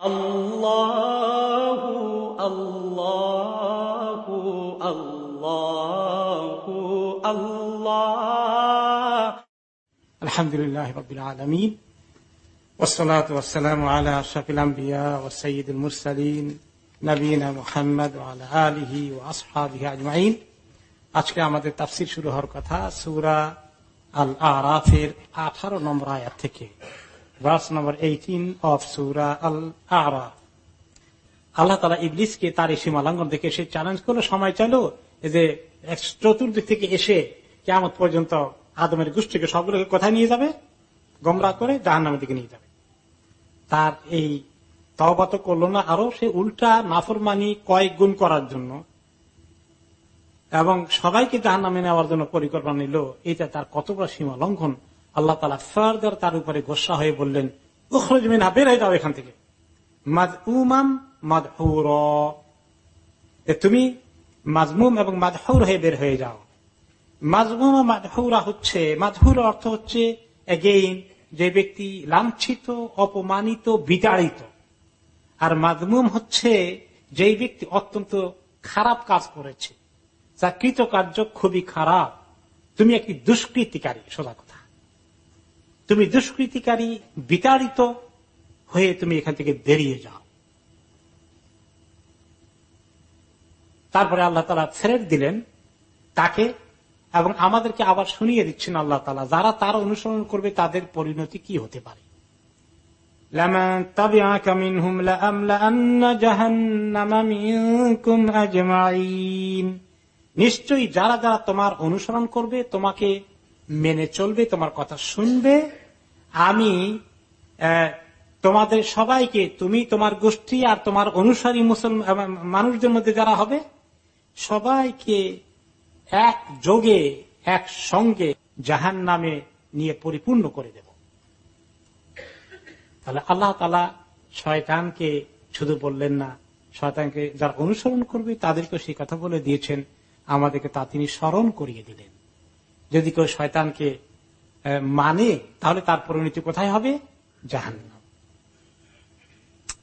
الله الله الله الله الحمد لله رب العالمين والصلاة والسلام على أشرف الأنبياء والسيد المرسلين নবীনা মোহাম্মদ আলিহি ও আসহাবি আজমাইন আজকে আমাদের তাফসির শুরু হওয়ার কথা সুরা আল আরাফের আঠারো নম্বর আয়াত থেকে নম্বর এইটিন অফ সুরা আল আরাফ আল্লাহ তালা ইবলিসকে তার এই সীমালঙ্ঘন দেখে সে চ্যালেঞ্জ করল, সময় চাইলো যে চতুর্দিক থেকে এসে কেমন পর্যন্ত আদমের গোষ্ঠীকে সবগুলোকে কোথায় নিয়ে যাবে? গমরা করে জাহান নামের দিকে নিয়ে যাবে। তার এই তবা তো করল না, আরও সে উল্টা নাফরমানি কয়েক গুণ করার জন্য এবং সবাইকে জাহান নামে নেওয়ার জন্য পরিকল্পনা নিল। এটা তার কত বড় সীমা লঙ্ঘন? আল্লাহ তালা ফার্দার তার উপরে গোসা হয়ে বললেন উখরজমিনা বের হয়ে যাও এখান থেকে। মাদ উমাম মাদহুর তুমি মাজমুম এবং মাদহুর হয়ে বের হয়ে যাও। মাজমুম মাদহুরা হচ্ছে মাদহুর অর্থ হচ্ছে এগেইন যে ব্যক্তি লাঞ্ছিত, অপমানিত, বিতাড়িত। আর মাজমুম হচ্ছে, যেই ব্যক্তি অত্যন্ত খারাপ কাজ করেছে। যা কৃতকার্য খুবই খারাপ। তুমি একটি দুষ্কৃতিকারী, সোজা কথা। তুমি দুষ্কৃতিকারী, বিতাড়িত হয়ে তুমি এখান থেকে বেরিয়ে যাও। তারপরে আল্লাহ তালা ছেড়ে দিলেন তাকে এবং আমাদেরকে আবার শুনিয়ে দিচ্ছেন আল্লাহ তালা, যারা তার অনুসরণ করবে তাদের পরিণতি কি হতে পারে? নিশ্চয়ই যারা যারা তোমার অনুসরণ করবে, তোমাকে মেনে চলবে, তোমার কথা শুনবে আমি তোমাদের সবাইকে, তুমি তোমার গোষ্ঠী আর তোমার অনুসারী মুসলমান মানুষদের মধ্যে যারা হবে, সবাইকে এক যোগে, এক সঙ্গে জাহান নামে নিয়ে পরিপূর্ণ করে দেব। তাহলে আল্লাহ তালা শয়তানকে শুধু বললেন না, শয়তানকে যারা অনুসরণ করবে তাদেরকে সেই কথা বলে দিয়েছেন, আমাদেরকে তা তিনি স্মরণ করিয়ে দিলেন। যদি কেউ শয়তানকে মানে তাহলে তার পরিণতি কোথায় হবে? জাহান্নাম।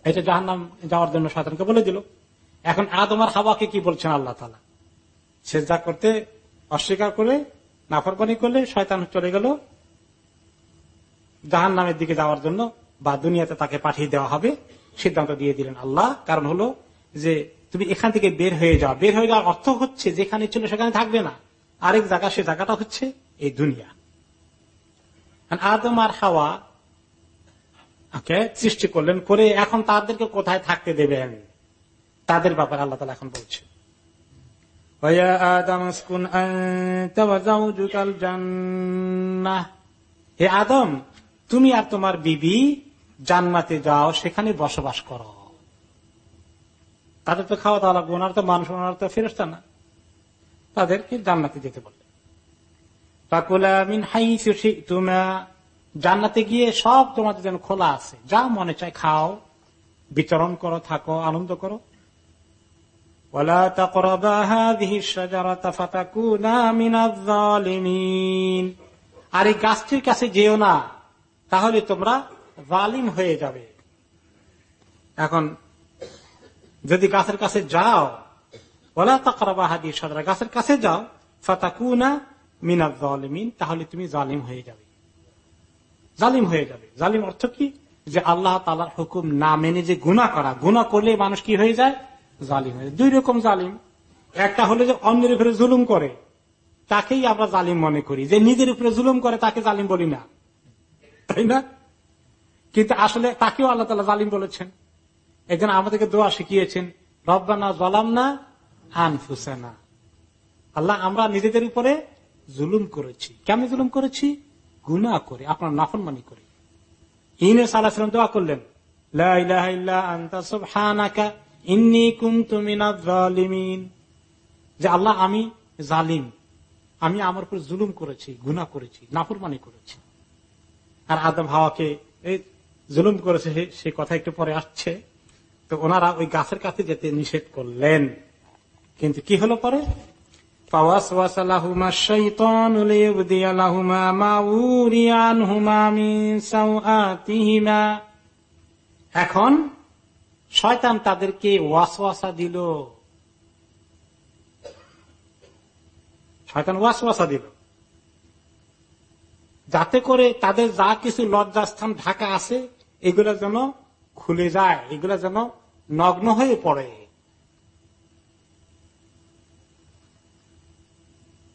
এটা জাহান্নাম যাওয়ার জন্য শয়তানকে বলে দিল। এখন আদমার হাওয়াকে কি বলছেন আল্লাহ তালা সেজা করতে অস্বীকার করে নাফরবানি করলে শয়তান চলে গেল জাহান নামের দিকে যাওয়ার জন্য বা দুনিয়াতে তাকে পাঠিয়ে দেওয়া হবে। সিদ্ধান্ত দিয়ে দিলেন আল্লাহ। কারণ হলো যে, তুমি এখান থেকে বের হয়ে যাও। বের হয়ে যাওয়ার অর্থ হচ্ছে যেখানে ছিল সেখানে থাকবে না। আরেক জায়গা সে জায়গাটা হচ্ছে এই দুনিয়া। আদম আর হাওয়া সৃষ্টি করলেন করে এখন তাদেরকে কোথায় থাকতে দেবেন? তাদের ব্যাপারে আল্লাহ তালা এখন বলছে হে আদম তুমি আর তোমার বিবি জান্নাতে যাও সেখানে বসবাস করো। তাদের তো খাওয়া দাওয়া লাগবে ওনার তো মানুষ ওনার তো ফেরস্তা না। তাদেরকে জান্নাতে যেতে বললে জান্নাতে গিয়ে সব তোমাদের যেন খোলা আছে। যা মনে চায় খাও। বিতরণ করো, থাকো, আনন্দ করো। আর এই গাছটির কাছে যেও না, তাহলে তোমরা জালিম হয়ে যাবে। এখন, যদি গাছের কাছে যাও ওলা তাকরাবা হাদি সদরা গাছের কাছে যাও, ফাতাকুনা মিনাদ জালিমিন, তাহলে তুমি জালিম হয়ে যাবে। জালিম হয়ে যাবে। জালিম অর্থ কি? যে আল্লাহ তালার হুকুম না মেনে যে গুণা করা। গুণা করলে মানুষ কি হয়ে যায়? জালিম হয়ে দুই রকম জালিম। একটা হলো যে অন্যের উপরে জুলুম করে। তাকেই আমরা জালিম মনে করি। যে নিজের উপরে জুলুম করে, তাকে জালিম বলি না। তাই না? কিন্তু আসলে তাকেও আল্লাহ তালা জালিম বলেছেন। একজন আমাদেরকে দোয়া শিখিয়েছেন, রব্বানা জলাম না আনফুসানা। আল্লাহ, আমরা নিজেদের উপরে জুলুম করেছি। কেমন জুলুম করেছি? গুনা করে, আপনার নাফরমানি করে। ইনের সাল্লাহাম দোয়া করলেন যে আল্লাহ, আমি জালিম। আমি আমার উপর জুলুম করেছি গুনা করেছি, নাফরমানি করেছি। আর আদম হাওয়াকে জুলুম করেছে সে কথা একটু পরে আসছে। তো ওনারা ওই গাছের কাছে যেতে নিষেধ করলেন। কিন্তু কি হলো পরে? এখন শয়তান তাদেরকে ওয়াসওয়াসা দিল। শয়তান ওয়াসওয়াসা দিল। যাতে করে তাদের যা কিছু লজ্জাস্থান ঢাকা আছে, এগুলো যেন খুলে যায়, এগুলো যেন নগ্ন হয়ে পড়ে।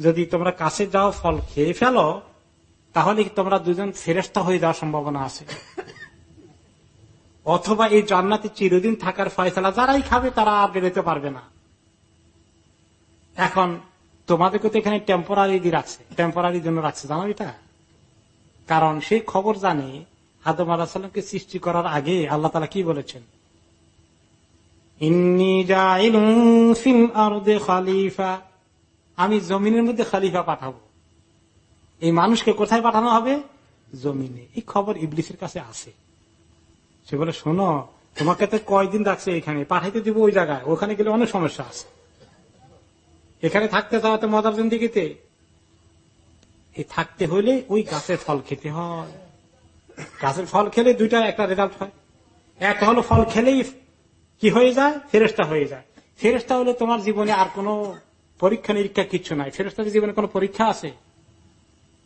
যদি তোমরা কাছে যাও, ফল খেয়ে ফেলো, তাহলে তোমরা দুজন ফেরেস্তা হয়ে যাওয়ার সম্ভাবনা আছে? অথবা এই জান্নাতে চিরদিন থাকার ফয়সলা যারাই খাবে, তারা আর বেরোতে পারবে না। এখন, তোমাদেরকে তো এখানে টেম্পোরারি দিয়ে রাখছে। টেম্পোরারির জন্য রাখছে, জানো এটা? কারণ সেই খবর জানে, আদম আলাহ সাল্লামকে সৃষ্টি করার আগে আল্লাহ তালা কি বলেছেন? খালিফা। আমি জমিনের মধ্যে খালিফা পাঠাবো। এই মানুষকে কোথায় পাঠানো হবে? জমিনে। এই খবর ইবলিসের কাছে আছে। সে বলে, শোনো, তোমাকে তো কয়দিন রাখছে এখানে? পাঠাইতে দিব ওই জায়গায়। ওখানে গেলে অনেক সমস্যা আছে। এখানে থাকতে চাওয়া তো মজার জিন্দিগিতে। এই থাকতে হলে ওই গাছের ফল খেতে হয়। গাছের ফল খেলে দুইটা, একটা রেজাল্ট হয়। একটা হলো ফল খেলেই কি হয়ে যায়? ফেরেস্তা হয়ে যায়। ফেরেস্তা হলে তোমার জীবনে আর কোনো পরীক্ষা নিরীক্ষা কিচ্ছু নাই। ফেরেস্তাদের জীবনে কোনো পরীক্ষা আছে?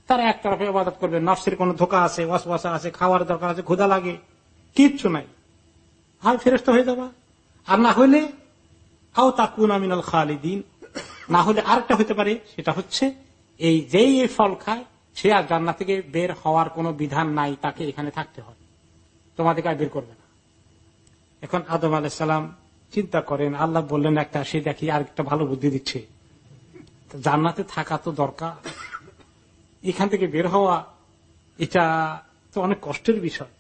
তারা এক তরফে আবাদত করবে নর্সের কোন ধোকা আছে, ওয়াসওয়াসা আছে, খাওয়ার দরকার আছে ক্ষুদা লাগে, কিচ্ছু নাই। হয় ফেরস্ত হয়ে যাবা? আর না হলে আও তাকুন আমিনাল খালিদিন। না হলে আরেকটা হতে পারে, সেটা হচ্ছে, এই যেই এই ফল খায়, সে আর জান্না থেকে বের হওয়ার কোন বিধান নাই, তাকে এখানে থাকতে হয়। তোমাদেরকে আর বের করবে না। এখন আদম আলাইসাল্লাম চিন্তা করেন, আল্লাহ বললেন একটা, সে দেখি আর একটা ভালো বুদ্ধি দিচ্ছে। জান্নাতে থাকা তো দরকার। এখান থেকে বের হওয়া, এটা তো অনেক কষ্টের বিষয়।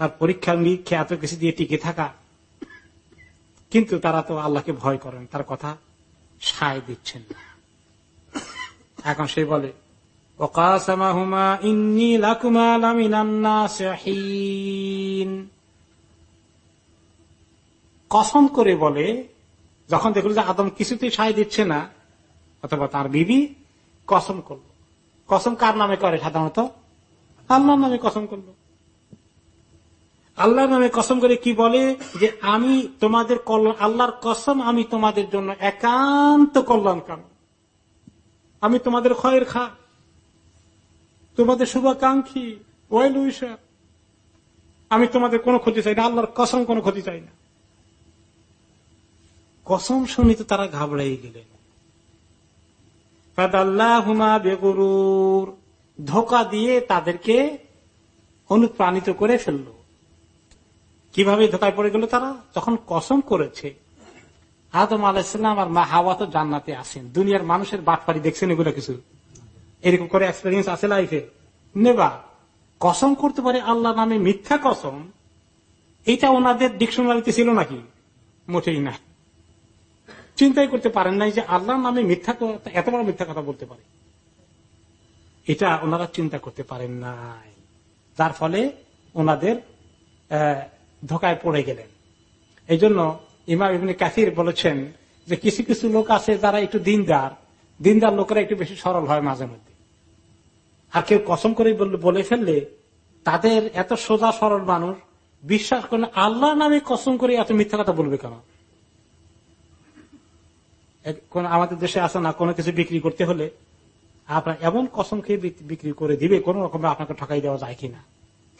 আর পরীক্ষা নিরীক্ষা এত কিছু দিয়ে টিকে থাকা, কিন্তু তারা তো আল্লাহকে ভয় করেন, তার কথা সায় দিচ্ছেন না। এখন সে বলে কসম করে বলে, যখন দেখল যে আদম কিছুতেই সায় দিচ্ছে না অথবা তার বিবি কসম করল। কসম কার নামে করে সাধারণত? আল্লাহর নামে কসম করল। আল্লাহর নামে কসম করে কি বলে? যে আমি তোমাদের আল্লাহর কসম আমি তোমাদের জন্য একান্ত কল্যাণ কাম আমি তোমাদের ক্ষয়ের খা, তোমাদের শুভাকাঙ্ক্ষী, ওয়েল উইসার আমি তোমাদের কোনো ক্ষতি চাই না, আল্লাহর কসম কোনো ক্ষতি চাই না। কসম শুনি তো তারা ঘাবড়াই গেলেন। ধোকা দিয়ে তাদেরকে অনুপ্রাণিত করে ফেলল। কীভাবে ধোকায় পড়ে গেল তারা? যখন কসম করেছে। আদম আলাইসাল্লাম আর মা হাওয়া তো জান্নাতে আসেন। দুনিয়ার মানুষের বাটপাড়ি দেখছেন এগুলো কিছু। এরকম করে এক্সপিরিয়েন্স আছে লাইফে নেবা। কসম করতে পারে আল্লাহ নামে মিথ্যা কসম। এটা ওনাদের ডিকশনারিতে ছিল নাকি? মোটেই না। চিন্তাই করতে পারেন নাই যে আল্লাহর নামে মিথ্যা এত বড় মিথ্যা কথা বলতে পারে। এটা ওনারা চিন্তা করতে পারেন নাই। যার ফলে ওনাদের ধোকায় পড়ে গেলেন। এই জন্য ইমাম ইবনে কাসির বলেছেন যে কিছু কিছু লোক আছে যারা একটু দিনদার। দিনদার লোকেরা একটু বেশি সরল হয় মাঝে মধ্যে। আর কেউ কসম করে বলে ফেললে তাদের এত সোজা সরল মানুষ, বিশ্বাস করেন আল্লাহ নামে কসম করে এত মিথ্যা কথা বলবে কেন? আমাদের দেশে আসে না, কোনো কিছু বিক্রি করতে হলে আপনার এমন কসম খেয়ে বিক্রি করে দিবে, কোন রকমে আপনাকে ঠকাই দেওয়া যায় কিনা।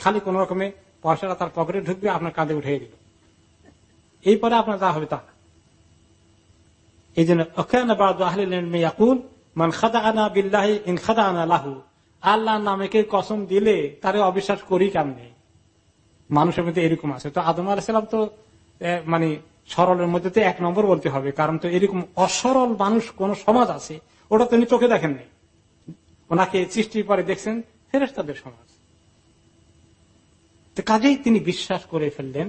খালি কোন রকমে পয়সাটা তার পকেটে ঢুকবে, আপনার কাঁধে উঠিয়ে দিল এই পরে আপনার যা হবে তা। এই জন্য মান খাদা আনা বিল্লাহি ইন খাদা আনা লাহু। আল্লাহ নামে কে কসম দিলে, তারে অবিশ্বাস করি কেমনে? মানুষের মধ্যে এরকম আছে। তো আদম আলাহিসাম তো মানে সরলের মধ্যে তো এক নম্বর বলতে হবে, কারণ তো এরকম অসরল মানুষ কোন সমাজ আছে, ওটা তিনি চোখে দেখেন নাই। ওনাকে সৃষ্টির পরে দেখছেন ফেরেস্তাদের সমাজ। কাজেই তিনি বিশ্বাস করে ফেললেন,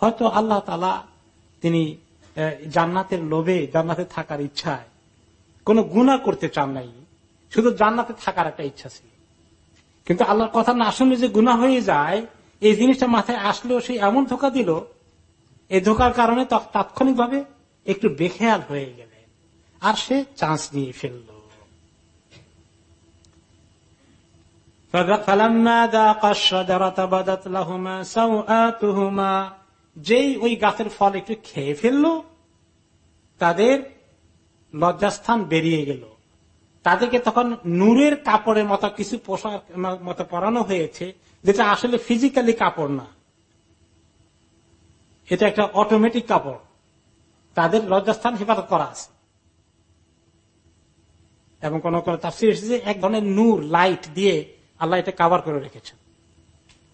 হয়তো আল্লাহ তালা তিনি জান্নাতের লোভে, জান্নাতে থাকার ইচ্ছায় কোন গুণা করতে চান নাই, শুধু জান্নাতে থাকার একটা ইচ্ছা ছিল। কিন্তু আল্লাহর কথা না শুনলে যে গুণা হয়ে যায়, এই জিনিসটা মাথায় আসলেও সে এমন ধোকা দিল এই ধোকার কারণে তাৎক্ষণিকভাবে একটু বেখেয়াল হয়ে গেলেন আর সে চান্স নিয়ে ফেলল। যেই ওই গাছের ফল একটু খেয়ে ফেলল, তাদের লজ্জাস্থান বেরিয়ে গেল। তাদেরকে তখন নূরের কাপড়ের মতো কিছু পোশাক মতো পরানো হয়েছে, যেটা আসলে ফিজিক্যালি কাপড় না। এটা একটা অটোমেটিক কাপড়। তাদের লজ্জাস্থান হেফাজত করা আছে। এবং কোন কোন তাফসির এসেছে এক ধরনের নূর লাইট দিয়ে আল্লাহ এটা কাভার করে রেখেছেন।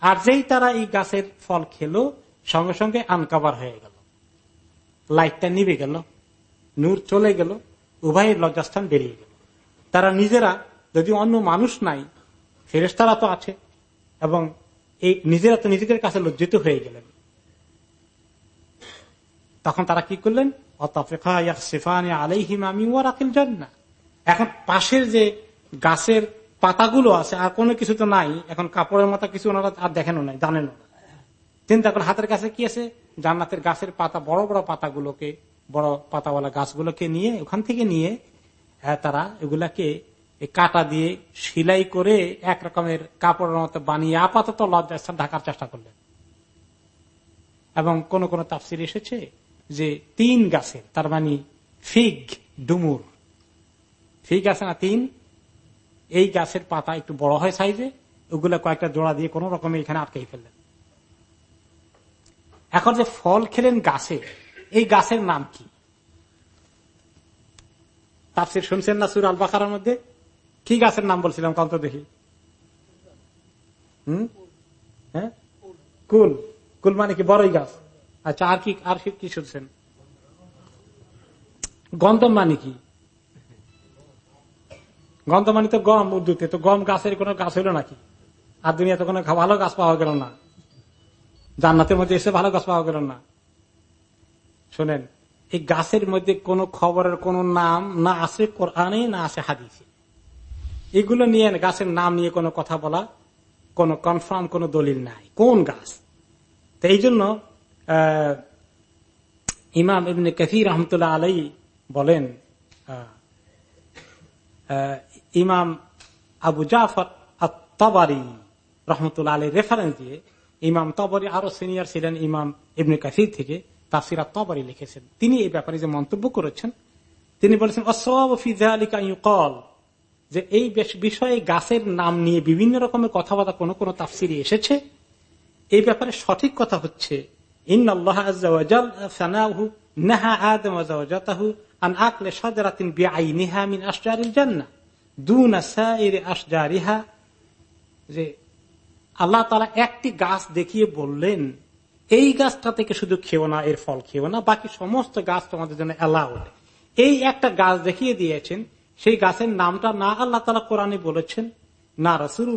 আর যেই তারা এই গাছের ফল খেলো, সঙ্গে সঙ্গে আনকাভার হয়ে গেল। লাইটটা নিবে গেল, নূর চলে গেল, উভয়ের লজ্জাস্থান বেরিয়ে গেল। তারা নিজেরা যদি অন্য মানুষ নাই ফেরেস্তারা তো আছে, এবং এই নিজেরা তো নিজেদের কাছে লজ্জিত হয়ে গেলেন। তখন তারা কি করলেন? এখন পাশের যে গাছের পাতাগুলো আছে, আর কোনো কিছু তো নাই। এখন কাপড়ের মতো কিছু ওনারা আর দেখেনও নাই জানেন চিন্তা করে হাতের কাছে কি আছে? জান্নাতের গাছের পাতা, বড় বড় পাতাগুলোকে, বড় পাতাওয়ালা গাছগুলোকে নিয়ে, ওখান থেকে নিয়ে তারা এগুলাকে কাটা দিয়ে সিলাই করে এক রকমের কাপড়ের মতো বানিয়ে আপাতত লজ্জাস্থান ঢাকার চেষ্টা করলেন। এবং কোন কোন তাফসির এসেছে যে তিন গাছের তার মানে ফিগ, ডুমুর। ফিগ আছে না তিন? এই গাছের পাতা একটু বড় হয় সাইজে, ওগুলা কয়েকটা জোড়া দিয়ে কোন রকমে এখানে আটকাই ফেললেন। এখন যে ফল খেলেন গাছে, এই গাছের নাম কি? তাফসির শুনছেন না সুর আল বাকার মধ্যে? কি গাছের নাম বলছিলাম? কত দেখি। হম? হ্যাঁ? কুল। কুল মানে কি বড়ই গাছ? আচ্ছা আর কি আর কি শুনছেন? গন্ধম মানে কি? গন্ধ মানে তো গম উর্দুতে তো গম গাছের কোন গাছ হইল নাকি? আর দুনিয়াতে কোনো ভালো গাছ পাওয়া গেল না? জান্নাতের মধ্যে এসে ভালো গাছ পাওয়া গেল না? শোনেন, এই গাছের মধ্যে কোন খবরের কোন নাম না আছে কোরআনে না আছে হাদিসে। এগুলো নিয়ে গাছের নাম নিয়ে কোনো কথা বলা, কোন কনফার্ম কোন দলিল নাই। কোন গাছ? তো এই জন্য ইমাম ইবনে কফি রহমতুল্লাহ আলাই বলেন ইমাম আবু জাফর তবারি রহমতুল্লাহ আলী রেফারেন্স দিয়ে ইমাম তবরি আরও সিনিয়র ছিলেন ইমাম ইবনে কাসির থেকে তাফসিরা তবরি লিখেছেন। তিনি এই ব্যাপারে যে মন্তব্য করেছেন, তিনি বলেছেন কল যে এই বিষয়ে গাছের নাম নিয়ে বিভিন্ন রকমের কথাবার্তা কোন কোন তাফসিরি এসেছে। এই ব্যাপারে সঠিক কথা হচ্ছে আল্লাহ তালা একটি গাছ দেখিয়ে বললেন, এই গাছটা থেকে শুধু খেও না, এর ফল খেও না, বাকি সমস্ত গাছ তোমাদের জন্য অ্যালাউড এই একটা গাছ দেখিয়ে দিয়েছেন, সেই গাছের নামটা না আল্লাহ তালা কোরআনে বলেছেন, না রসুল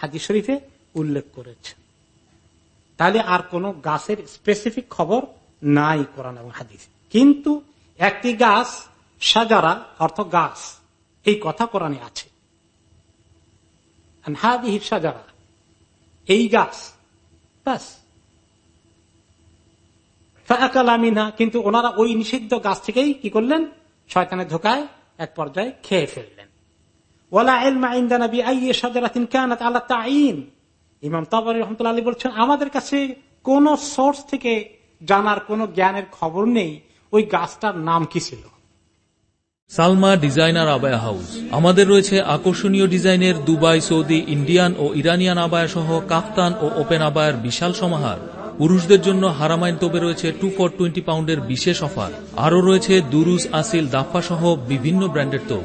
হাজি শরীফে উল্লেখ করেছেন। তাহলে আর কোন গাছের স্পেসিফিক খবর নাই কোরআন এবং হাদিস। কিন্তু একটি গাছ, সাজারা অর্থ গাছ, এই কথা কোরআনে আছে। সাজারা, এই গাছ, ব্যাস। আমিনা কিন্তু ওনারা ওই নিষিদ্ধ গাছ থেকেই কি করলেন? শয়তানের ধোকায় এক পর্যায়ে খেয়ে ফেললেন। ওলা এলমা ইন্দানবী আইয়ে সাজারাতিন কানাত আল্লাহ তাইন ইমাম তাবারি রহমতুল্লাহ আলী বলছেন, আমাদের কাছে কোন সোর্স থেকে জানার কোন জ্ঞানের খবর নেই, ওই গাছটার নাম কি ছিল? Salma Designer Abaya House. আমাদের রয়েছে আকর্ষণীয় ডিজাইনের দুবাই, সৌদি, ইন্ডিয়ান ও ইরানিয়ান আবায়া সহ কাফতান ও ওপেন আবায়ের বিশাল সমাহার। পুরুষদের জন্য হারামাইন তোপে রয়েছে টু ফর টোয়েন্টি পাউন্ডের বিশেষ অফার। আরও রয়েছে দুরুস, আসিল দাফা সহ বিভিন্ন ব্র্যান্ডের তোপ।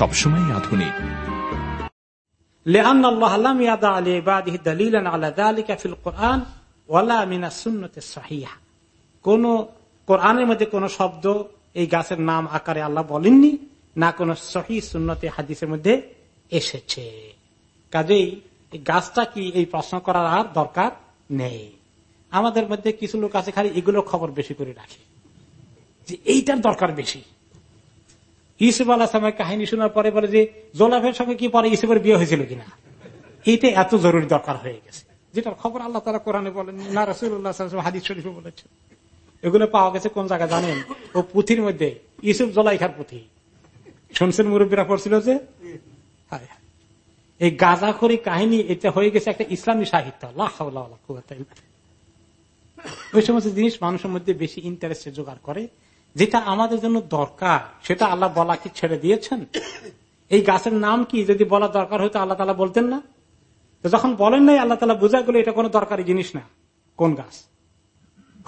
সবসময় আধুনিক لأن الله لم يضع لعباده دليلا على ذلك في القرآن ولا من السنة الصحيحة কোন কোরআনের মধ্যে কোন শব্দ এই গাছের নাম আকারে আল্লাহ বলেননি না কোন সহি সুন্নতে হাদিসের মধ্যে এসেছে কাজেই এই গাছটা কি এই প্রশ্ন করার আর দরকার নেই আমাদের মধ্যে কিছু লোক আছে খালি এগুলোর খবর বেশি করে রাখে যে এইটার দরকার বেশি ইসুফ আলাহামের কাহিনী শোনার পরে বলে যে জোলাফের সঙ্গে কি পরে ইসুফের বিয়ে হয়েছিল কিনা? এইটা এত জরুরি দরকার হয়ে গেছে। যেটার খবর আল্লাহ তারা কোরআনে বলেন, না রসুল্লাহ হাদিস শরীফে বলেছে এগুলো পাওয়া গেছে কোন জায়গায় জানেন? ও পুঁথির মধ্যে ইসুফ জলাইখার পুঁথি। শুনছেন মুরব্বীরা পড়ছিল যে। এই গাজাখড়ি কাহিনী, এটা হয়ে গেছে একটা ইসলামী সাহিত্য। আল্লাহ। ওই সমস্ত জিনিস মানুষের মধ্যে বেশি ইন্টারেস্টে জোগাড় করে। যেটা আমাদের জন্য দরকার, সেটা আল্লাহ বলা কি ছেড়ে দিয়েছেন। এই গাছের নাম কি? যদি বলা দরকার হতো আল্লাহ তালা বলতেন না। যখন বলেন নাই, আল্লাহ তালা বোঝা গেলে এটা কোনো দরকারি জিনিস না। কোন গাছ?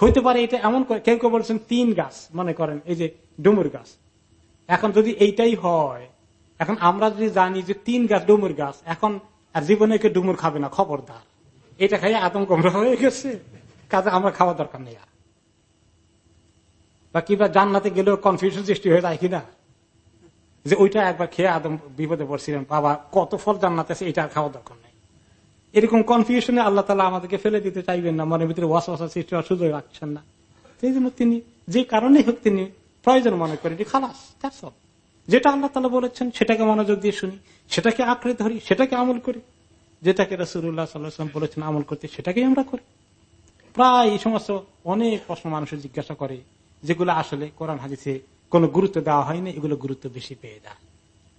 হইতে পারে এটা এমন কেউ কেউ বলছেন তিন গাছ, মনে করেন, এই যে ডুমুর গাছ। এখন যদি এইটাই হয়, এখন আমরা যদি জানি যে তিন গাছ ডুমুর গাছ, এখন আর জীবনে কেউ ডুমুর খাবে না, খবরদার। এটা খাই আতঙ্ক হয়ে গেছে। কাজে আমরা খাওয়া দরকার নেই আর। বা কিংবা জান্নাতে গেলেও কনফিউশন সৃষ্টি হয়ে যায় কিনা? যে ওইটা একবার খেয়ে আদম বিপদে পড়ছিলেন, বাবা, কত ফল জান্নাতে আছে, এটা খাওয়া দরকার নেই। এরকম কনফিউশনে আল্লাহ তালা আমাদেরকে ফেলে দিতে চাইবেন না, মনের ভিতরে ওয়াস ওয়াসা সৃষ্টি হওয়ার সুযোগ রাখছেন না। সেই জন্য তিনি, যে কারণে হোক তিনি প্রয়োজন মনে করেন খালাস, that's all। যেটা আল্লাহ তালা বলেছেন, সেটাকে মনোযোগ দিয়ে শুনি, সেটাকে আঁকড়ে ধরি, সেটাকে আমল করি। যেটাকে রসুল্লাহ সাল্লাহাম বলেছেন, আমল করতে, সেটাকেই আমরা করি। প্রায় এই সমস্ত অনেক প্রশ্ন মানুষের জিজ্ঞাসা করে যেগুলো আসলে কোরআন হাদিসে কোন গুরুত্ব দেওয়া হয়নি, এগুলো গুরুত্ব বেশি পেয়ে যায়।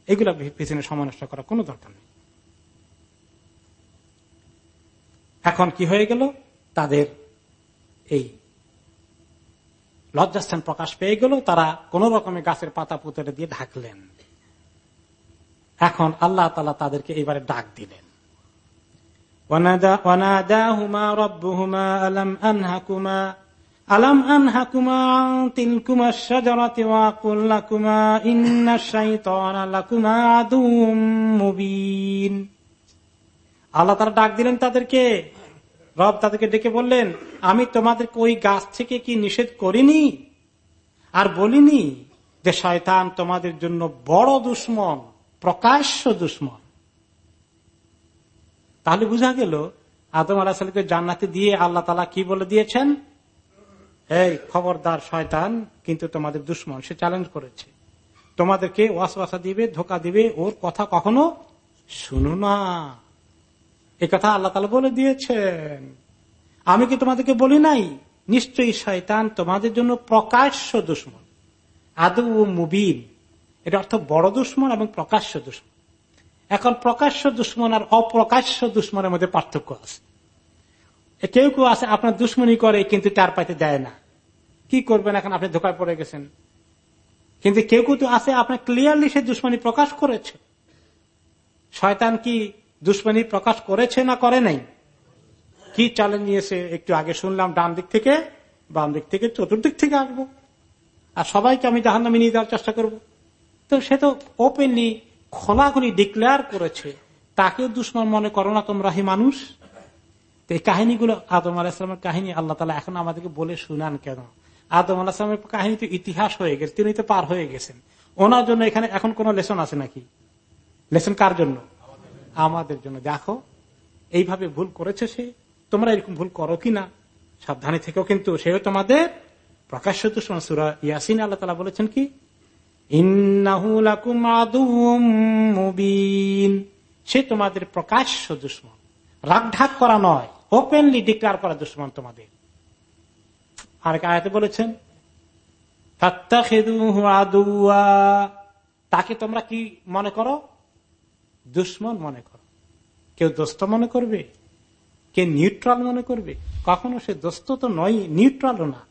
এগুলো পেছনে সমানষ্ট করা কোন দরকার নেই। এখন কি হয়ে গেল? তাদের এই লজ্জাস্থান প্রকাশ পেয়ে গেল, তারা কোন রকমের গাছের পাতা পুতলে দিয়ে ঢাকলেন। এখন আল্লাহ তালা তাদেরকে এবারে ডাক দিলেন। ওনাদা ওনাদা হুমা রব্বু হুমা আলম আনহাকুমা আলাম আন তিন কুমার সাজারা কুমা ইন্না আল্লাহ তারা ডাক দিলেন তাদেরকে। রব তাদেরকে ডেকে বললেন, আমি তোমাদেরকে ওই গাছ থেকে কি নিষেধ করিনি? আর বলিনি যে শয়তান তোমাদের জন্য বড় দুশ্মন, প্রকাশ্য দুশ্মন? তাহলে বুঝা গেল, আদম আলাহাকে জান্নাতি দিয়ে আল্লাহ তালা কি বলে দিয়েছেন? এই খবরদার শয়তান, কিন্তু তোমাদের দুশ্মন, সে চ্যালেঞ্জ করেছে। তোমাদেরকে ওয়াসওয়াসা দিবে, ধোকা দিবে, ওর কথা কখনো শুনো না। এ কথা আল্লাহ তালা বলে দিয়েছেন। আমি কি তোমাদেরকে বলি নাই? নিশ্চয়ই শয়তান তোমাদের জন্য প্রকাশ্য দুশ্মন। আদৌ মুবিন। এটা অর্থ বড় দুশ্মন এবং প্রকাশ্য দুশ্মন। এখন প্রকাশ্য দুশ্মন আর অপ্রকাশ্য দুশ্মনের মধ্যে পার্থক্য আছে। কেউ কেউ আছে, আপনার দুশ্মনী করে, কিন্তু তার পাইতে দেয় না। কি করবেন এখন? আপনি ধোকায় পড়ে গেছেন। কিন্তু কেউ কেউ তো আছে, আপনার ক্লিয়ারলি সে দুশ্মনী প্রকাশ করেছে। শয়তান কি দুশ্মনী প্রকাশ করেছে না করে নাই? কি চ্যালেঞ্জ নিয়েছে? একটু আগে শুনলাম, ডান দিক থেকে, বাম দিক থেকে, চতুর্দিক থেকে আসব। আর সবাইকে আমি জাহান নামে নিয়ে দেওয়ার চেষ্টা করব। তো সে তো ওপেনলি খোলাখুলি ডিক্লেয়ার করেছে, তাকেও দুশ্মন মনে করো না তোমরা, হি মানুষ। এই কাহিনীগুলো আদম আলাহিসামের কাহিনী আল্লাহ তালা এখন আমাদেরকে বলে শুনান কেন? আদম আলাহিসামের কাহিনী তো ইতিহাস হয়ে গেছে, তিনি তো পার হয়ে গেছেন। ওনার জন্য এখানে এখন কোন লেসন আছে নাকি? লেসন কার জন্য? আমাদের জন্য। দেখো, এইভাবে ভুল করেছে সে। তোমরা এরকম ভুল করো কি না সাবধানে থেকেও কিন্তু, সেও তোমাদের প্রকাশ্য দুশ্মন। সুরা ইয়াসিন আল্লাহ তালা বলেছেন কি? সে তোমাদের প্রকাশ্য দুশ্মন। রাগঢাক করা নয়। ওপেনলি ডিক্লার করা দুশ্মন তোমাদের। আর আয়াতে বলেছেন তাকে তোমরা কি মনে করো? দুশ্মন মনে করো। কেউ দোস্ত মনে করবে? কে নিউট্রাল মনে করবে? কখনো সে দোস্ত তো নয়, নিউট্রালও না।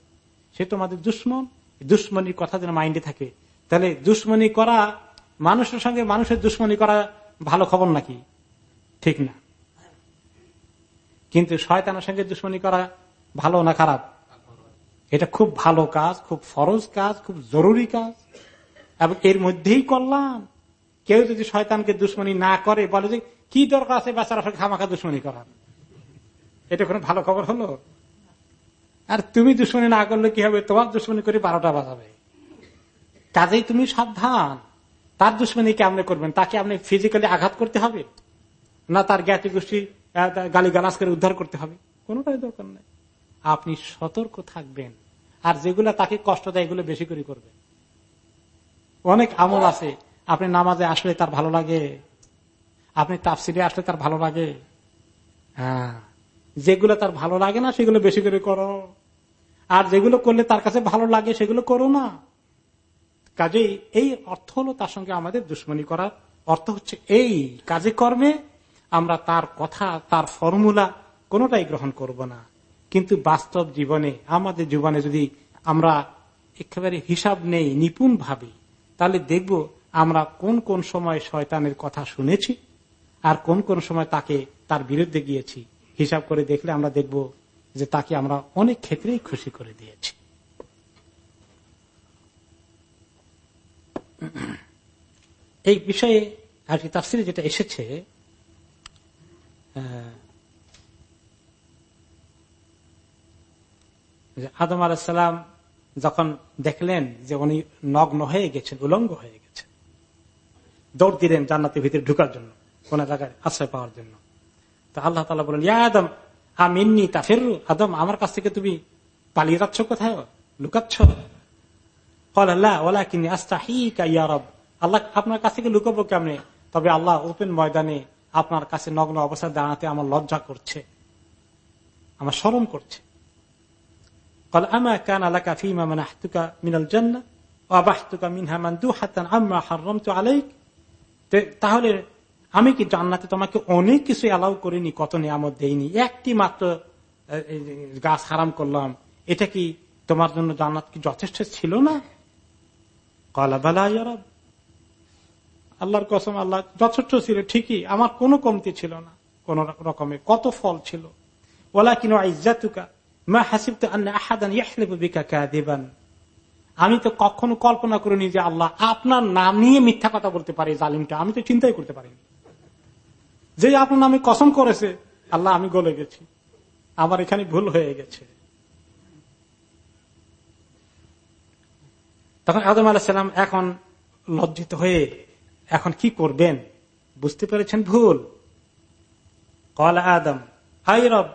সে তোমাদের দুশ্মন। দুশ্মনির কথা যেন মাইন্ডে থাকে। তাহলে দুশ্মনী করা, মানুষের সঙ্গে মানুষের দুশ্মনী করা ভালো খবর নাকি? ঠিক না। কিন্তু শয়তানের সঙ্গে দুশ্মনী করা ভালো না খারাপ? এটা খুব ভালো কাজ, খুব ফরজ কাজ, খুব জরুরি কাজ। এবং এর মধ্যেই করলাম কেউ যদি শয়তানকে দুশ্মনী না করে, বলে যে, কি দরকার আছে বেচারা খামাখা দুশ্মনী করার? এটা কোনো ভালো খবর হলো? আর তুমি দুশ্মনী না করলে কি হবে? তোমার দুশ্মনী করে বারোটা বাজাবে। কাজেই তুমি সাবধান। তার দুশ্মনী কেমনে করবেন? তাকে আপনি ফিজিক্যালি আঘাত করতে হবে? না তার জ্ঞাতি গোষ্ঠী গালি গালাস করে উদ্ধার করতে হবে। কোনোটাই দরকার নেই। আপনি সতর্ক থাকবেন। আর যেগুলো তাকে কষ্ট দেয়, এগুলো বেশি করে করবেন। অনেক আমল আছে। আপনি নামাজে আসলে তার ভালো লাগে। আপনি তাফসিরে আসলে তার ভালো লাগে। হ্যাঁ। যেগুলো তার ভালো লাগে না, সেগুলো বেশি করে করো। আর যেগুলো করলে তার কাছে ভালো লাগে, সেগুলো করো না। কাজেই এই অর্থ হলো তার সঙ্গে আমাদের দুশ্মনী করার অর্থ হচ্ছে এই কাজে কর্মে আমরা তার কথা, তার ফর্মুলা কোনোটাই গ্রহণ করব না। কিন্তু বাস্তব জীবনে, আমাদের জীবনে যদি আমরা একেবারে হিসাব নেই, নিপুণ ভাবে, তাহলে দেখব আমরা কোন কোন সময় শয়তানের কথা শুনেছি আর কোন কোন সময় তাকে, তার বিরুদ্ধে গিয়েছি। হিসাব করে দেখলে আমরা দেখব যে তাকে আমরা অনেক ক্ষেত্রেই খুশি করে দিয়েছি। এই বিষয়ে আর কি তাফসিরে যেটা এসেছে আদম আলাহাম যখন দেখলেন যে উনি নগ্ন হয়ে গেছেন, উলঙ্গ হয়ে গেছেন, দৌড় দিলেন জান্নাতের ভিতরে ঢুকার জন্য, কোন জায়গায় আশ্রয় পাওয়ার জন্য। তো আল্লাহ তালা বলেন ইয়া আদম আমিন্নি তাফেরু। আদম, আমার কাছ থেকে তুমি পালিয়ে যাচ্ছ কোথায়? লুকাচ্ছ? আল্লাহ, আপনার কাছ থেকে লুকাবো কেমনে? তবে আল্লাহ ওপেন ময়দানে আপনার কাছে নগ্ন অবস্থায় দাঁড়াতে আমার লজ্জা করছে। আমার স্মরণ করছে। তাহলে আমি কি জান্নাতে তোমাকে অনেক কিছু অ্যালাউ করিনি, কত নিয়ামত দেইনি? একটি মাত্র গাছ হারাম করলাম। এটা কি তোমার জন্য জান্নাত কি যথেষ্ট ছিল না? কলা বেলা আল্লাহর কসম, আল্লাহ যথেষ্ট ছিল, ঠিকই। আমার কোনো কমতি ছিল না। কোন রকমের কত ফল ছিল। ওলা কিন ইজাতুকা মা হাসিব তো আহাদান দেবান আমি তো কখনো কল্পনা করিনি যে আল্লাহ আপনার নাম নিয়ে মিথ্যা কথা বলতে পারে জালিমটা। আমি তো চিন্তাই করতে পারিনি। যে আপনার নামে কসম করেছে, আল্লাহ আমি গলে গেছি। আমার এখানে ভুল হয়ে গেছে। তখন আদম আলাহিসাম এখন লজ্জিত হয়ে এখন কি করবেন? বুঝতে পেরেছেন ভুল? কল আদম আই রব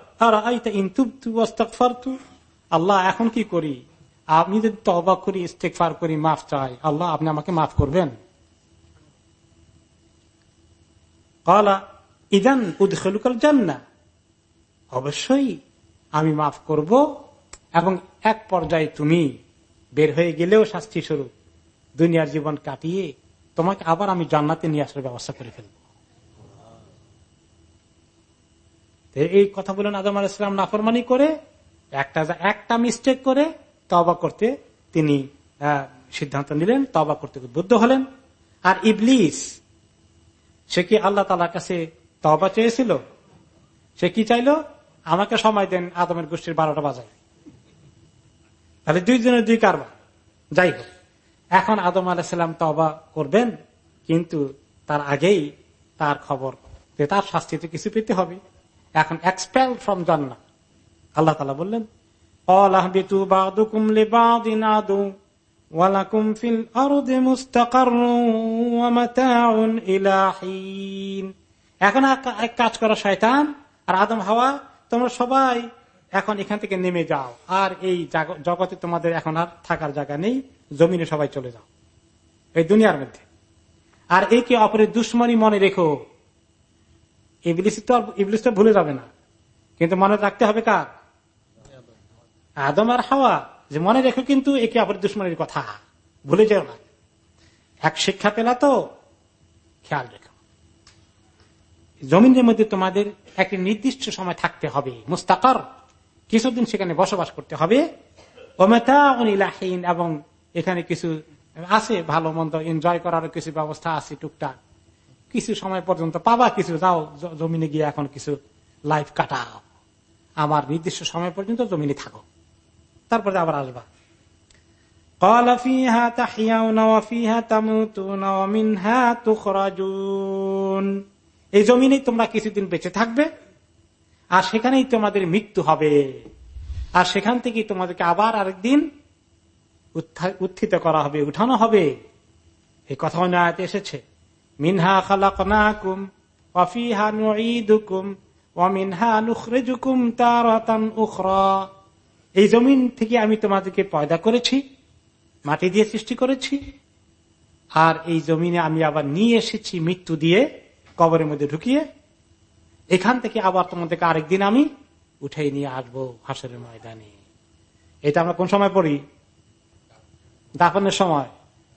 আল্লাহ, এখন কি করি? আমি যদি তবা করি ইস্তেকফার করি, মাফ চাই। আল্লাহ, আপনি আমাকে মাফ করবেন? কলা, ইদান উদ্খলুকাল জান্না। অবশ্যই আমি মাফ করব এবং এক পর্যায়ে তুমি বের হয়ে গেলেও শাস্তি স্বরূপ। দুনিয়ার জীবন কাটিয়ে তোমাকে আবার আমি জান্নাতে নিয়ে আসার ব্যবস্থা করে ফেলব। এই কথা বলেন আদম আলাইসালাম নাফরমানি করে, একটা একটা মিস্টেক করে তবা করতে তিনি সিদ্ধান্ত নিলেন তবা করতে উদ্বুদ্ধ হলেন। আর ইবলিস, সে কি আল্লাহ তালার কাছে তবা চেয়েছিল? সে কি চাইল? আমাকে সময় দেন, আদমের গোষ্ঠীর বারোটা বাজায়। তাহলে দুই দুইজনের দুই কারবার। যাই হোক। এখন আদম আলাহিসাল্লাম তবা করবেন, কিন্তু তার আগেই তার খবর যে তার শাস্তিতে কিছু পেতে হবে। এখন এক্সপেল ফ্রম জান্না আল্লাহ তালা বললেন এখন এক কাজ করা শয়তান আর আদম হাওয়া, তোমরা সবাই এখন এখান থেকে নেমে যাও। আর এই জগতে তোমাদের এখন আর থাকার জায়গা নেই। জমিনে সবাই চলে যাও। এই দুনিয়ার মধ্যে। আর একে অপরের দুশ্মনী মনে রেখো। ইবলিস তো ভুলে যাবে না। কিন্তু মনে রাখতে হবে কার? আদম আর হাওয়া। যে মনে রেখো কিন্তু একে অপরের দুশ্মনের কথা। ভুলে যাও না। এক শিক্ষা পেলা তো, খেয়াল রেখো। জমিনের মধ্যে তোমাদের একটি নির্দিষ্ট সময় থাকতে হবে। মুস্তাকর। কিছুদিন সেখানে বসবাস করতে হবে। এবং এখানে কিছু আছে ভালো মন্দ এনজয় করার কিছু ব্যবস্থা আছে টুকটাক। কিছু সময় পর্যন্ত পাবা, কিছু যাও জমিনে গিয়ে এখন কিছু লাইফ কাটাও। আমার নির্দিষ্ট সময় পর্যন্ত জমিনে থাকো। তারপরে আবার আসবা। এই জমিনেই তোমরা কিছুদিন বেঁচে থাকবে, আর সেখানেই তোমাদের মৃত্যু হবে। আর সেখান থেকে তোমাদেরকে আবার আরেকদিন উত্থিত করা হবে, উঠানো হবে। এই কথা অন্যায়তে এসেছে। মিনহা খালাকুম অফিহা এই জমিন থেকে আমি তোমাদেরকে পয়দা করেছি, মাটি দিয়ে সৃষ্টি করেছি, আর এই জমিনে আমি আবার নিয়ে এসেছি মৃত্যু দিয়ে কবরের মধ্যে ঢুকিয়ে। এখান থেকে আবার তোমাদেরকে আরেকদিন আমি উঠে নিয়ে আসব হাসের ময়দানে। এটা আমরা কোন সময় পড়ি? দাফনের সময়।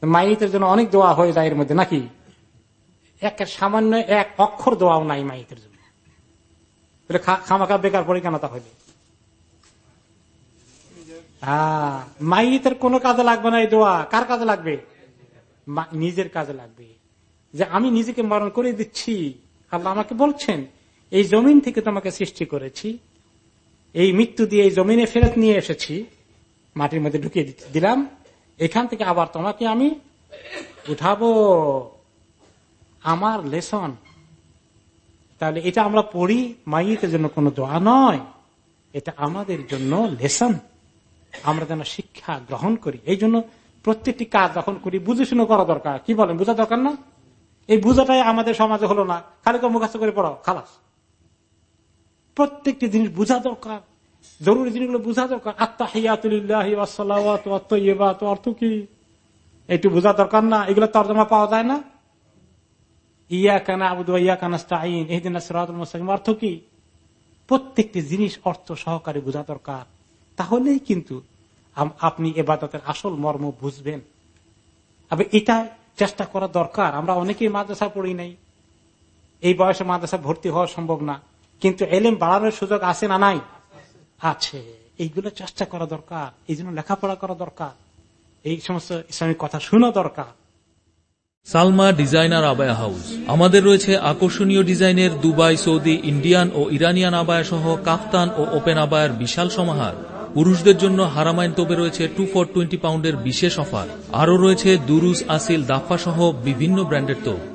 মাইতের জন্য অনেক দোয়া হয়ে যায় এর মধ্যে, নাকি? এক সামান্য এক অক্ষর দোয়াও নাই মাইতের জন্য। খামাখা বেকার পড়ি কেন তাহলে? মাইতের কোনো কাজে লাগবে না এই দোয়া। কার কাজে লাগবে? নিজের কাজে লাগবে। যে আমি নিজেকে মরণ করে দিচ্ছি। আল্লাহ আমাকে বলছেন, এই জমিন থেকে তোমাকে সৃষ্টি করেছি। এই মৃত্যু দিয়ে এই জমিনে ফেরত নিয়ে এসেছি। মাটির মধ্যে ঢুকিয়ে দিলাম। এখান থেকে আবার তোমাকে আমি উঠাবো। আমার লেসন। তাহলে এটা আমরা পড়ি মাইয়ের জন্য কোনো দোয়া নয়। এটা আমাদের জন্য লেসন। আমরা যেন শিক্ষা গ্রহণ করি। এই জন্য প্রত্যেকটি কাজ যখন করি, বুঝে শুনে করা দরকার। কি বলেন, বোঝা দরকার না? এই বুঝাটাই আমাদের সমাজে হলো না। খালি মুখাস্ত করে পড়াও, খালাস। প্রত্যেকটি জিনিস বোঝা দরকার। জরুরি জিনিসগুলো বোঝা দরকার। আত্মা অর্থ কি? একটু বোঝা দরকার না, এগুলো তর্জমা পাওয়া যায় না? ইয়া কানা আবুদু ইয়া কানাস্তাইন এদিন অর্থ কি? প্রত্যেকটি জিনিস অর্থ সহকারে বোঝা দরকার। তাহলেই কিন্তু আপনি এবাদতের আসল মর্ম বুঝবেন। আবার এটা চেষ্টা করা দরকার। আমরা অনেকেই মাদ্রাসা পড়ি নাই। এই বয়সে মাদ্রাসা ভর্তি হওয়া সম্ভব না। কিন্তু এলেম বাড়ানোর সুযোগ আছে না নাই? আছে। এইগুলো চেষ্টা করা দরকার। এই জন্য লেখাপড়া করা দরকার। এই সমস্ত ইসলামিক কথা শোনা দরকার। Salma Designer Abaya House. আমাদের রয়েছে আকর্ষণীয় ডিজাইনের দুবাই, সৌদি, ইন্ডিয়ান ও ইরানিয়ান আবায়া সহ কাফতান ও ওপেন আবায়ের বিশাল সমাহার। পুরুষদের জন্য হারামাইন তোপে রয়েছে টু ফর টোয়েন্টি পাউন্ডের বিশেষ অফার। আরও রয়েছে দুরুজ, আসিল দাফা সহ বিভিন্ন ব্র্যান্ডের তোপ।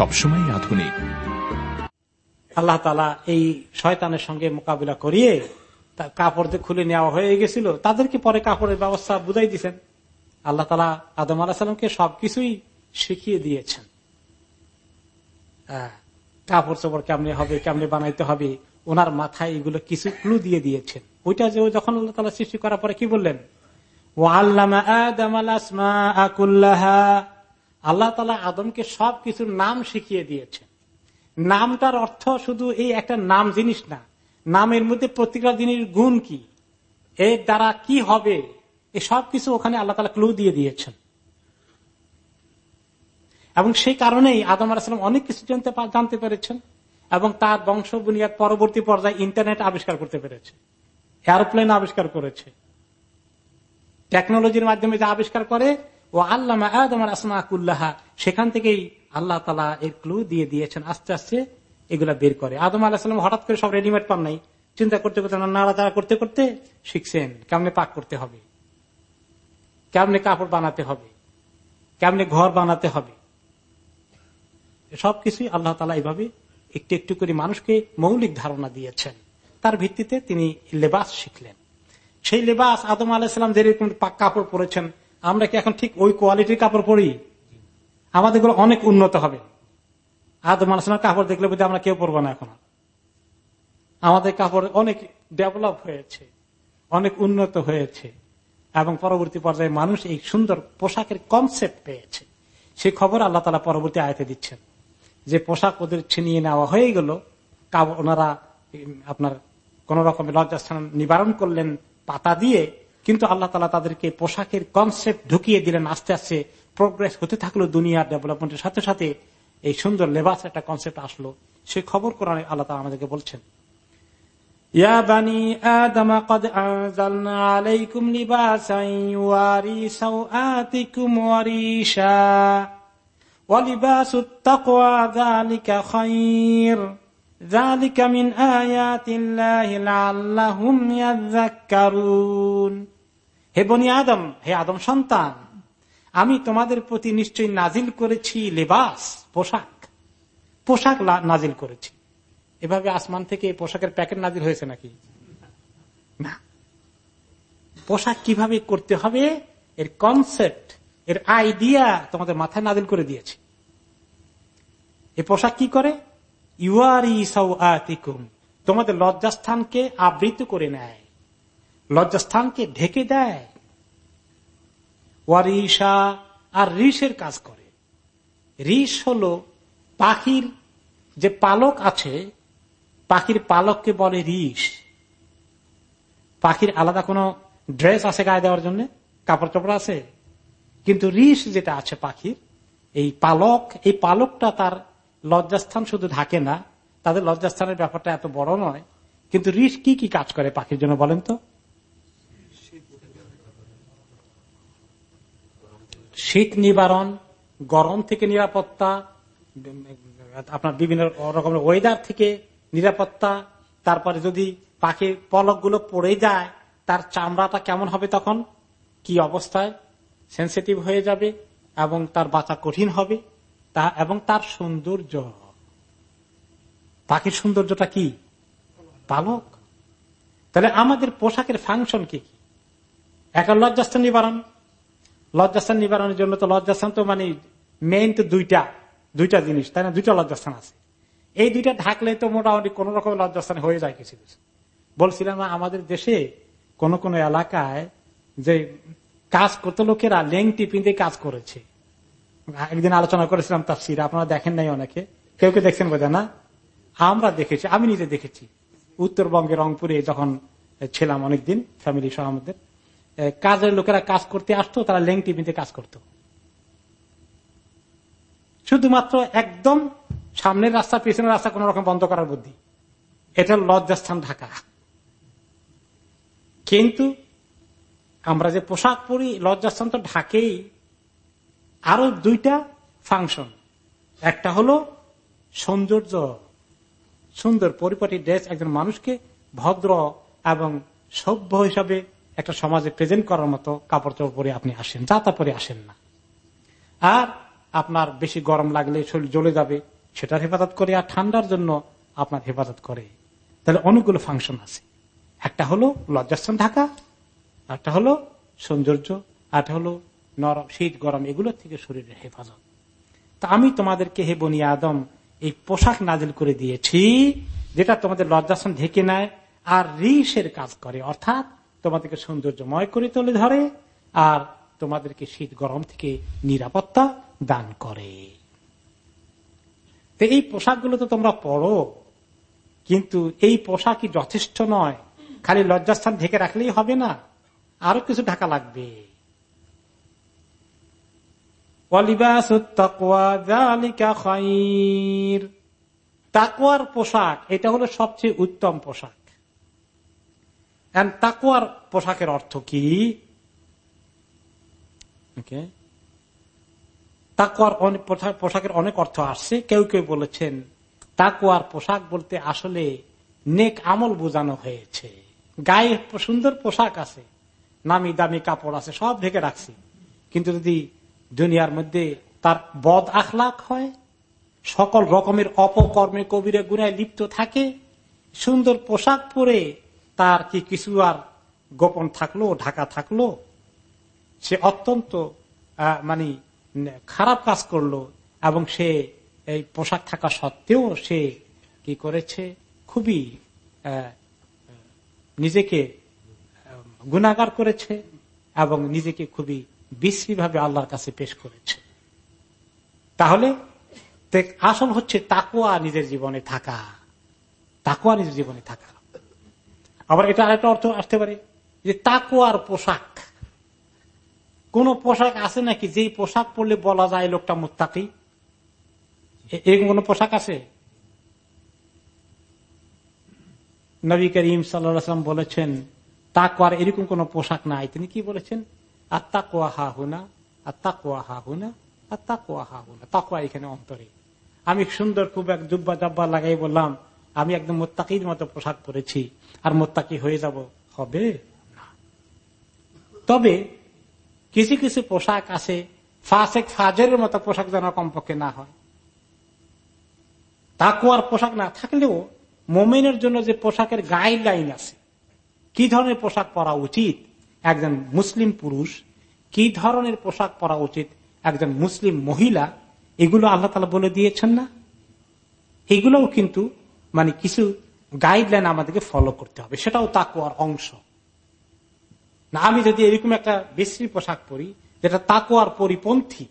সবসময় আধুনিক। আল্লাহ তালা এই শয়তানের সঙ্গে মোকাবিলা করিয়ে কাপড় খুলে নেওয়া হয়ে গেছিল। তাদেরকে পরে কাপড়ের ব্যবস্থা বুঝাই দিচ্ছেন আল্লাহ তালা আদম আলাহ সালামকে সবকিছুই শিখিয়ে দিয়েছেন। কাপড় চোপড় কেমনে হবে, কেমনে বানাইতে হবে, ওনার মাথায় এগুলো কিছু ক্লু দিয়ে দিয়েছেন। ওইটা যে যখন আল্লাহ তালা সৃষ্টি করার পরে কি বললেন? ও আল্লাহ আল্লাহ তালা আদমকে সব কিছুর নাম শিখিয়ে দিয়েছে নামটার অর্থ শুধু এই একটা নাম জিনিস না, নামের মধ্যে প্রত্যেকটা জিনিস গুণ কি, এর দ্বারা কি হবে, এই সব কিছু ওখানে আল্লাহ তালা ক্লু দিয়ে দিয়েছেন। এবং সেই কারণেই আদম আলাহাম অনেক কিছু জানতে জানতে পেরেছেন এবং তার বংশ বুনিয়াদ পরবর্তী পর্যায়ে ইন্টারনেট আবিষ্কার করতে পেরেছে এরোপ্লেন আবিষ্কার করেছে। টেকনোলজির মাধ্যমে যা আবিষ্কার করে ও আল্লাহ আদম আসমা কুল্লাহা, সেখান থেকেই আল্লাহ তালা এর ক্লু দিয়ে দিয়েছেন, আস্তে আস্তে এগুলা বের করে। আদম আলাহাম হঠাৎ করে সব রেডিমেড পান নাই। চিন্তা করতে করতে নাড়াচাড়া করতে করতে শিখছেন কেমনে পাক করতে হবে, কেমনে কাপড় বানাতে হবে, কেমনে ঘর বানাতে হবে। সবকিছুই আল্লাহ তালা এইভাবে একটু একটু করে মানুষকে মৌলিক ধারণা দিয়েছেন। তার ভিত্তিতে তিনি লেবাস শিখলেন। সেই লেবাস আদম আলাহিসাম যেরকম কাপড় পরেছেন আমরা কি এখন ঠিক ওই কোয়ালিটির কাপড় পরি? আমাদেরগুলো অনেক উন্নত হবে। আদম আলাহিসামের কাপড় দেখলে বোধহয় আমরা কেউ পরবো না এখন। আমাদের কাপড় অনেক ডেভেলপ হয়েছে, অনেক উন্নত হয়েছে, এবং পরবর্তী পর্যায়ে মানুষ এই সুন্দর পোশাকের কনসেপ্ট পেয়েছে। সেই খবর আল্লাহ তালা পরবর্তী আয়তে দিচ্ছেন যে পোশাক ওদের ছিনিয়ে নেওয়া হয়ে গেল ওনারা আপনার কোন রকমের লজ্জাস্থান নিবারণ করলেন পাতা দিয়ে কিন্তু আল্লাহ তালা তাদেরকে পোশাকের কনসেপ্ট ঢুকিয়ে দিলেন আস্তে আস্তে প্রোগ্রেস হতে থাকলো দুনিয়ার ডেভেলপমেন্টের সাথে সাথে এই সুন্দর লেবাস একটা কনসেপ্ট আসলো সেই খবর কোরআনে আল্লাহ তালা আমাদেরকে বলছেন يا بني آدم قد أنزلنا عليكم لباسا يواري سوآتكم وريشا ولباس التقوى ذلك خير হে বনি আদম, হে আদম সন্তান, আমি তোমাদের প্রতি নিশ্চয় নাজিল করেছি লেবাস, পোশাক। পোশাক নাজিল করেছি। এভাবে আসমান থেকে পোশাকের প্যাকেট নাজিল হয়েছে নাকি? না। পোশাক কীভাবে করতে হবে? এর কনসেপ্ট এর আইডিয়া তোমাদের মাথায় নাজিল করে দিয়েছে। এ পোশাক কি করে? তোমাদের লজ্জাস্থানকে আবৃত করে নেয়। লজ্জাস্থানকে ঢেকে দেয়। ওয়ারিসা আর রিসের কাজ করে। রিস হল পাখির যে পালক আছে, পাখির পালককে বলে রিস পাখির আলাদা কোনো ড্রেস আছে গায়ে দেওয়ার জন্য? কাপড় চোপড় আছে? কিন্তু রিস যেটা আছে পাখির, এই পালক, এই পালকটা তার লজ্জাস্থান শুধু ঢাকে না, তাদের লজ্জাস্থানের ব্যাপারটা এত বড় নয়, কিন্তু রিস কি কি কাজ করে পাখির জন্য বলেন তো? শীত নিবারণ, গরম থেকে নিরাপত্তা, আপনার বিভিন্ন রকমের ওয়েদার থেকে নিরাপত্তা, তারপরে যদি পাখির পলকগুলো পড়ে যায়, তার চামড়াটা কেমন হবে তখন? কি অবস্থায়? সেন্সিটিভ হয়ে যাবে এবং তার বাঁচা কঠিন হবে। তা এবং তার সৌন্দর্য। পাখির সৌন্দর্যটা কি? পালক। তাহলে আমাদের পোশাকের ফাংশন কি একটা লজ্জাস্থান নিবারণ। লজ্জাস্থান নিবারণের জন্য তো লজ্জাস্থান তো মানে মেইন তো দুইটা দুইটা জিনিস, তাই না? দুইটা লজ্জাস্থান আছে। এই দুইটা ঢাকলে তো মোটামুটি কোন রকম লজ্জাস্থান হয়ে যায় কিছু কিছু। বলছিলাম আমাদের দেশে কোন কোন এলাকায় যে কাজ করতে লোকেরা লেংটি পিঁধে কাজ করেছে। একদিন আলোচনা করেছিলাম তার সির আপনারা দেখেন নাই অনেকে। কেউ কেউ দেখছেন বোঝা না? আমরা দেখেছি, আমি নিজে দেখেছি। উত্তরবঙ্গের রংপুরে যখন ছিলাম অনেকদিন ফ্যামিলি সহ আমাদের কাজের লোকেরা কাজ করতে আসতো, তারা লেংটি পিঁধে কাজ করত। শুধুমাত্র একদম সামনের রাস্তা, পিছনের রাস্তা কোন রকম বন্ধ করার বুদ্ধি। এটা লজ্জাস্থান ঢাকা। কিন্তু আমরা যে পোশাক পরি, লজ্জাস্থান তো ঢাকেই। আরও দুইটা ফাংশন। একটা হলো সৌন্দর্য, সুন্দর পরিপাটি ড্রেস একজন মানুষকে ভদ্র এবং সভ্য হিসাবে একটা সমাজে প্রেজেন্ট করার মতো কাপড় চোপড় পরে আপনি আসেন, যা তা পরে আসেন না। আর আপনার বেশি গরম লাগলে শরীর জ্বলে যাবে, সেটার হেফাজত করে আর ঠান্ডার জন্য আপনার হেফাজত করে। তাহলে অনেকগুলো ফাংশন আছে। একটা হলো লজ্জাস্থান ঢাকা একটা হলো সৌন্দর্য একটা হলো নরম শীত, গরম এগুলোর থেকে শরীরের হেফাজত। তা আমি তোমাদেরকে হে বনি আদম, এই পোশাক নাজিল করে দিয়েছি, যেটা তোমাদের লজ্জাস্থান ঢেকে নেয় আর রিসের কাজ করে, অর্থাৎ তোমাদেরকে সৌন্দর্যময় করে তুলে ধরে আর তোমাদেরকে শীত, গরম থেকে নিরাপত্তা দান করে। তো এই পোশাকগুলো তো তোমরা পড়ো কিন্তু এই পোশাকই যথেষ্ট নয়। খালি লজ্জাস্থান ঢেকে রাখলেই হবে না, আরও কিছু ঢাকা লাগবে। তাকুয়ার পোশাক, এটা হলো সবচেয়ে উত্তম পোশাক। তাকুয়ার পোশাকের অর্থ কি? তাকুয়ার পোশাকের অনেক অর্থ আসছে। কেউ কেউ বলেছেন তাকুয়ার পোশাক বলতে আসলে নেক আমল বোঝানো হয়েছে। গায়ে সুন্দর পোশাক আছে, নামি দামি কাপড় আছে, সব ঢেকে রাখছি। কিন্তু যদি দুনিয়ার মধ্যে তার বদ আখলাক হয়। সকল রকমের অপকর্মে কবিরে গুনায় লিপ্ত থাকে। সুন্দর পোশাক পরে তার কি কিছু আর গোপন থাকল, ঢাকা থাকল? সে অত্যন্ত মানে খারাপ কাজ করল এবং সে এই পোশাক থাকা সত্ত্বেও সে কি করেছে? খুবই নিজেকে গুণাগার করেছে এবং নিজেকে খুবই বিশ্রীভাবে আল্লাহর কাছে পেশ করেছে। তাহলে আসল হচ্ছে তাকুয়া নিজের জীবনে থাকা। তাকুয়া নিজের জীবনে থাকা। আবার এটা আরেকটা অর্থ আসতে পারে যে তাকুয়ার পোশাক। কোন পোশাক আছে নাকি? যে পোশাক পরলে বলা যায় লোকটা মোত্তাকি। এরকম কোন পোশাক আছে? নবী করিম সাল্লাম বলেছেন তাকুয়ার এরকম কোন পোশাক নাই। তিনি কি বলেছেন? হা হা হা এখানে অন্তরে। আমি সুন্দর খুব এক জুব্বা জাব্বা লাগাই বললাম, আমি একদম মোত্তাকির মতো পোশাক পরেছি, আর মোত্তাকি হয়ে যাব। হবে? তবে কিছু কিছু পোশাক আছে, ফাসেক ফাজের মতো পোশাক যেন কমপক্ষে না হয়। তাকুয়ার পোশাক না থাকলেও মোমেনের জন্য যে পোশাকের গাইডলাইন আছে, কি ধরনের পোশাক পরা উচিত? একজন মুসলিম পুরুষ, কি ধরনের পোশাক পরা উচিত একজন মুসলিম মহিলা, এগুলো আল্লাহ তালা বলে দিয়েছেন না? এগুলোও কিন্তু মানে কিছু গাইডলাইন আমাদেরকে ফলো করতে হবে। সেটাও তাকুয়ার অংশ। না, আমি যদি এরকম একটা বিশ্রী পোশাক পরি, যেটা তাকুয়ার পরিপন্থী,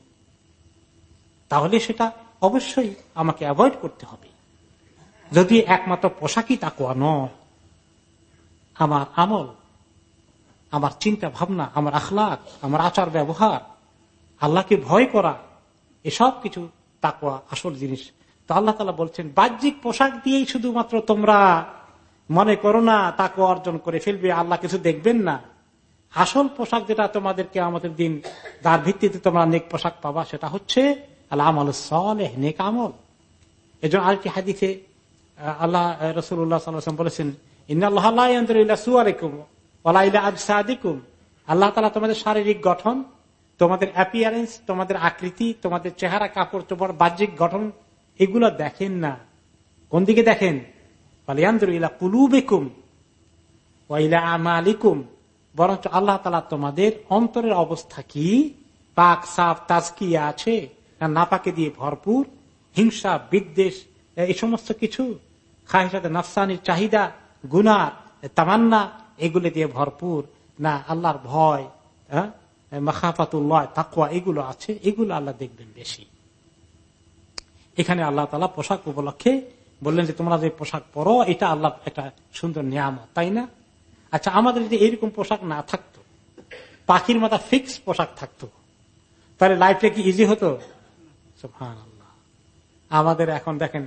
তাহলে সেটা অবশ্যই আমাকে অ্যাভয়েড করতে হবে। যদি একমাত্র পোশাকই তাকুয়া নয়, আমার আমল আমার চিন্তা ভাবনা, আমার আখলাক, আমার আচার ব্যবহার, আল্লাহকে ভয় করা, এসব কিছু তাকুয়া আসল জিনিস। তো আল্লাহ তালা বলছেন, বাহ্যিক পোশাক দিয়েই শুধুমাত্র তোমরা মনে করো না তাকে অর্জন করে ফেলবে, আল্লাহ কিছু দেখবেন না। আসল পোশাক যেটা তোমাদেরকে আমাদের দিন, যার ভিত্তিতে তোমরা নেক পোশাক পাবা, সেটা হচ্ছে আল্লাহ নেক আমল। এই জন্য আরেকটি হাদিসে আল্লাহ রসুল্লাহ বলেছেন তালা তোমাদের শারীরিক গঠন তোমাদের অ্যাপিয়ারেন্স তোমাদের আকৃতি তোমাদের চেহারা কাপড় চোপড় বাহ্যিক গঠন এগুলো দেখেন না কোন দিকে দেখেন ইলা আমালিকুম বরঞ্চ আল্লাহ তালা তোমাদের অন্তরের অবস্থা কি পাক সাফ আছে নাপাকে দিয়ে ভরপুর হিংসা বিদ্বেষ এই সমস্ত কিছু খাহিসাতে নাফসানির চাহিদা গুনার তামান্না এগুলো দিয়ে ভরপুর, না আল্লাহর ভয় মাখাফাতুল্লাহ তাকুয়া এগুলো আছে, এগুলো আল্লাহ দেখবেন বেশি। এখানে আল্লাহ তালা পোশাক উপলক্ষে বললেন যে, তোমরা যে পোশাক পরো, এটা আল্লাহ একটা সুন্দর নিয়ামত, তাই না? আচ্ছা আমাদের যদি এরকম পোশাক না থাকতো, পাখির মাথা ফিক্স পোশাক থাকতো, তাহলে লাইফটা কি ইজি হতো? আল্লাহ আমাদের এখন দেখেন,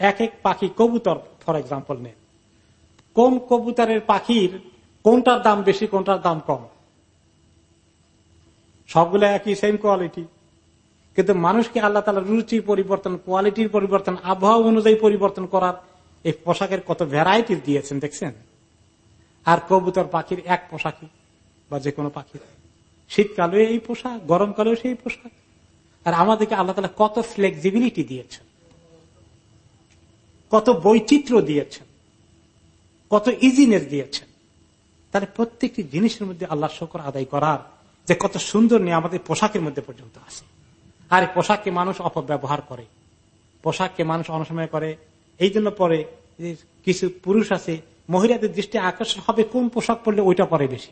এক এক পাখি কবুতর ফর এক্সাম্পল নেন। কোন কবুতরের পাখির কোনটার দাম বেশি, কোনটার দাম কম? সবগুলো একই সেম কোয়ালিটি কিন্তু মানুষকে আল্লাহ তালা রুচি পরিবর্তন কোয়ালিটির পরিবর্তন, আবহাওয়া অনুযায়ী পরিবর্তন করার এই পোশাকের কত ভ্যারাইটি দিয়েছেন, দেখছেন? আর কবুতর পাখির এক পোশাকই বা যে কোনো পাখির। শীতকালে এই পোশাক, গরমকালেও সেই পোশাক। আর আমাদেরকে আল্লাহ তালা কত ফ্লেক্সিবিলিটি দিয়েছেন। কত বৈচিত্র্য দিয়েছেন। কত ইজিনেস দিয়েছেন। তাহলে প্রত্যেকটি জিনিসের মধ্যে আল্লাহ শকর আদায় করার যে কত সুন্দর নিয়ে আমাদের পোশাকের মধ্যে পর্যন্ত আছে। আর পোশাককে মানুষ অপব্যবহার করে। পোশাককে মানুষ অনসময় করে। এই জন্য পরে কিছু পুরুষ আছে, মহিলাদের দৃষ্টি আকর্ষণ হবে কোন পোশাক পরলে ওইটা পরে বেশি।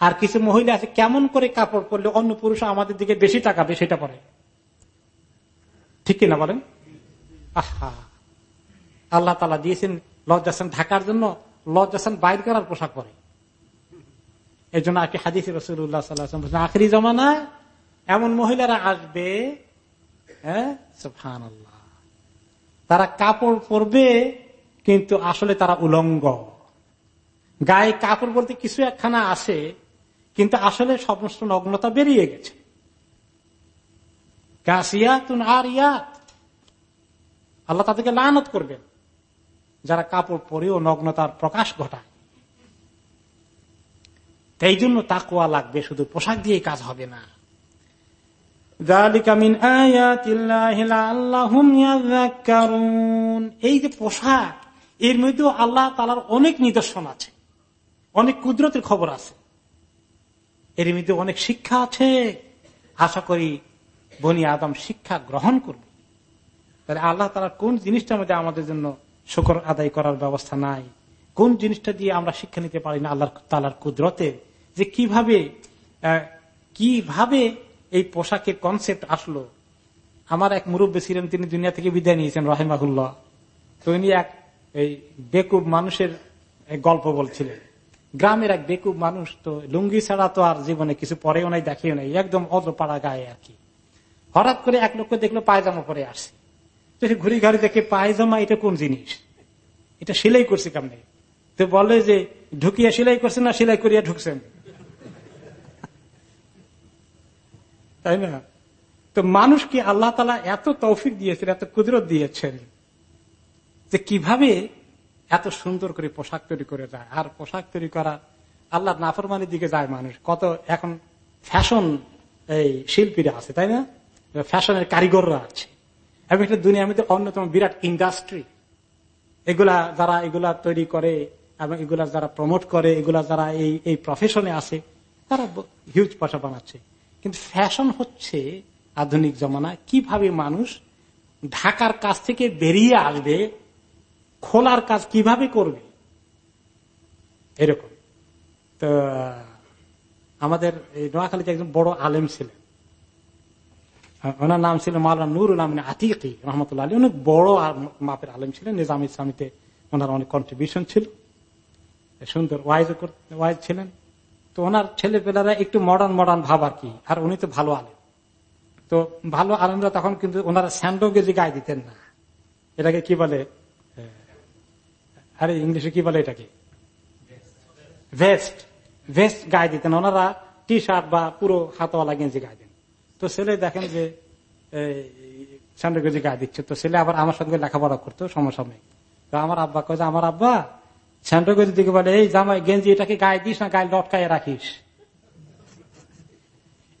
আর কিছু মহিলা আছে, কেমন করে কাপড় পরলে অন্য পুরুষ আমাদের দিকে বেশি টাকাবে সেটা পরে। ঠিক কিনা বলেন? আহা! আল্লাহ তালা দিয়েছেন, লজ্জাসান ঢাকার জন্য লজ্জাসান বাইর করার পোশাক পরে। এই জন্য আজকে হাদিস রসুল্লাহ সাল্লাহ আখরি জমানা এমন মহিলারা আসবে হ্যাঁ তারা কাপড় পরবে, কিন্তু আসলে তারা উলঙ্গ। গায়ে কাপড় বলতে কিছু একখানা আসে, কিন্তু আসলে সমস্ত নগ্নতা বেরিয়ে গেছে। আর ইয়াত আল্লাহ তাদেরকে লানত করবেন। যারা কাপড় পরেও নগ্নতার প্রকাশ ঘটায়। তাই জন্য তাকুয়া লাগবে শুধু পোশাক দিয়ে কাজ হবে না। এই যে পোশাক এর মধ্যেও আল্লাহ তালার অনেক নিদর্শন আছে অনেক কুদরতের খবর আছে। এর মধ্যে অনেক শিক্ষা আছে। আশা করি বনি আদম শিক্ষা গ্রহণ করবে। তাহলে আল্লাহ তালা কোন জিনিসটা মধ্যে আমাদের জন্য শুকর আদায় করার ব্যবস্থা নাই। কোন জিনিসটা দিয়ে আমরা শিক্ষা নিতে পারি না আল্লাহ তালার কুদরতের যে কীভাবে কীভাবে এই পোশাকের কনসেপ্ট আসলো? আমার এক মুরব্বী ছিলেন, তিনি দুনিয়া থেকে বিদায় নিয়েছেন, রহেমাহুল্লাহ। তো উনি এক, এই বেকুব মানুষের গল্প বলছিলেন। গ্রামের এক বেকুব মানুষ তো লুঙ্গি ছাড়া তো আর জীবনে কিছু পরেও নাই, দেখেও নাই, একদম অদ্রপাড়া গায়ে আর কি। হঠাৎ করে এক লোককে দেখল, পায়জামা পরে আসছে। তো সে ঘুরি ঘাড়ি দেখে পায়জামা, এটা কোন জিনিস? এটা সেলাই করছে কেমনে? তো বলে যে, ঢুকিয়া সেলাই করছে না, সেলাই করিয়া ঢুকছেন? তাই না? তো মানুষকে আল্লাহ তালা এত তৌফিক দিয়েছেন, এত কুদরত দিয়েছেন, যে কীভাবে এত সুন্দর করে পোশাক তৈরি করে যায়? আর পোশাক তৈরি করা আল্লাহ নাফরমানির দিকে যায় মানুষ। কত এখন ফ্যাশন এই শিল্পীরা আছে, তাই না? ফ্যাশনের কারিগররা আছে। এবং এটা দুনিয়ার মধ্যে অন্যতম বিরাট ইন্ডাস্ট্রি এগুলা যারা এগুলা তৈরি করে এবং এগুলা যারা প্রমোট করে, এগুলা যারা এই এই প্রফেশনে আছে, তারা হিউজ পয়সা বানাচ্ছে। কিন্তু ফ্যাশন হচ্ছে আধুনিক জমানা। কীভাবে মানুষ ঢাকার কাছ থেকে বেরিয়ে আসবে, খোলার কাজ কীভাবে করবে? এরকম। তো, আমাদের নোয়াখালীতে একজন বড় আলেম ছিলেন। ওনার নাম ছিল মাওলানা নুরুল আমিন আতিকি, রহমতুল্লাহ আলী অনেক বড় মাপের আলেম ছিলেন। নিজাম ইসলামীতে ওনার অনেক কন্ট্রিবিউশন ছিল। সুন্দর ওয়াইজ ওয়াইজ ছিলেন। তো ওনার ছেলেপেলারা একটু মডার্ন মডার্ন ভাব আর কি। আর উনি তো ভালো আলেম। তো ভালো আলেমরা তখন কিন্তু ওনারা স্যান্ডো গেজি গায়ে দিতেন না। এটাকে কি বলে? আরে, ইংলিশে কি বলে এটাকে? ভেস্ট ভেস্ট গায়ে দিতেন। ওনারা টি শার্ট বা পুরো হাতওয়ালা গেঞ্জি গায়ে তো ছেলে দেখেন যে স্যান্ডো গেঞ্জি গায়ে দিচ্ছে। তো ছেলে আবার আমার সঙ্গে লেখাপড়া করতো সমসাময়িক। তো আমার আব্বা কয়ে আমার আব্বা স্যান্ডো দিকে বলে, এই জামাই, গেঞ্জি এটাকে গায়ে দিস না গায়ে লটকায় রাখিস?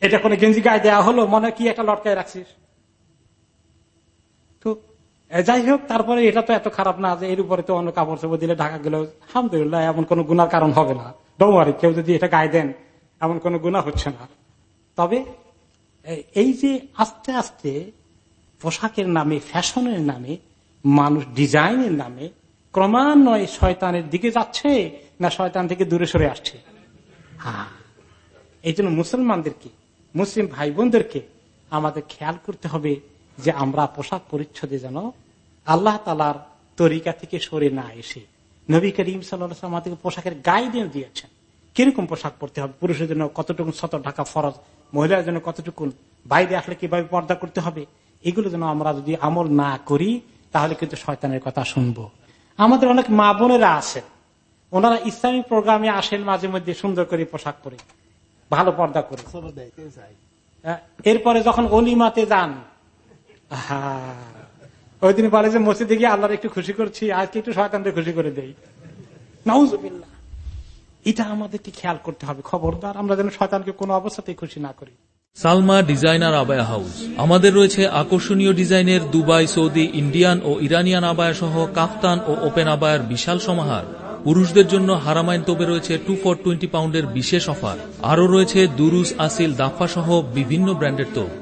এটা কোনো গেঞ্জি গায়ে দেওয়া হলো? মনে কি একটা লটকায় রাখছিস? তো যাই হোক, তারপরে এটা তো এত খারাপ না যে, এর উপরে তো অন্য কাপড় চোপড় দিলে ঢাকা গেলে আলহামদুলিল্লাহ, এমন কোন গুনার কারণ হবে না। ডোমারি কেউ যদি এটা গায়ে দেন, এমন কোন গুণা হচ্ছে না। তবে এই যে আস্তে আস্তে পোশাকের নামে, ফ্যাশনের নামে, মানুষ ডিজাইনের নামে, ক্রমান্বয়ে শয়তানের দিকে যাচ্ছে না শয়তান থেকে দূরে সরে আসছে? হ্যাঁ। এই জন্য মুসলমানদেরকে মুসলিম ভাই বোনদেরকে আমাদের খেয়াল করতে হবে যে আমরা পোশাক পরিচ্ছদে যেন আল্লাহ তালার তরিকা থেকে সরে না এসে। নবী করিম সাল্লাহ আমাদেরকে পোশাকের গাইডেন্স দিয়েছেন। কীরকম পোশাক পরতে হবে? পুরুষের জন্য কতটুকু শত ঢাকা ফরজ? মহিলার জন্য কতটুকু বাইরে আসলে কীভাবে পর্দা করতে হবে? এগুলো যেন আমরা যদি আমল না করি তাহলে কিন্তু শয়তানের কথা শুনব। আমাদের অনেক মা বোনেরা আছেন। ওনারা ইসলামিক প্রোগ্রামে আসেন মাঝে মধ্যে সুন্দর করে পোশাক পরে ভালো পর্দা করে। এরপরে যখন অলিমাতে যান ওই দিন বলে যে মসজিদে গিয়ে আল্লাহর একটু খুশি করছি আজকে একটু শয়তানদের খুশি করে দেই। নাউজুবিল্লাহ। এটা আমাদেরকে খেয়াল করতে হবে, খবরদার। আমরা যেন শয়তানকে কোনো অবস্থাতেই খুশি না করি। Salma Designer Abaya House. আমাদের রয়েছে আকর্ষণীয় ডিজাইনের দুবাই, সৌদি, ইন্ডিয়ান ও ইরানিয়ান আবায়া সহ কাফতান ও ওপেন আবায়ার বিশাল সমাহার। পুরুষদের জন্য হারামাইন তোপে রয়েছে টু ফর টোয়েন্টি পাউন্ডের বিশেষ অফার। আরও রয়েছে দুরুস, আসিল, দাফা সহ বিভিন্ন ব্র্যান্ডের তোপ।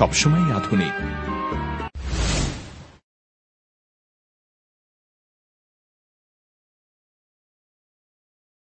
সবসময় আধুনিক।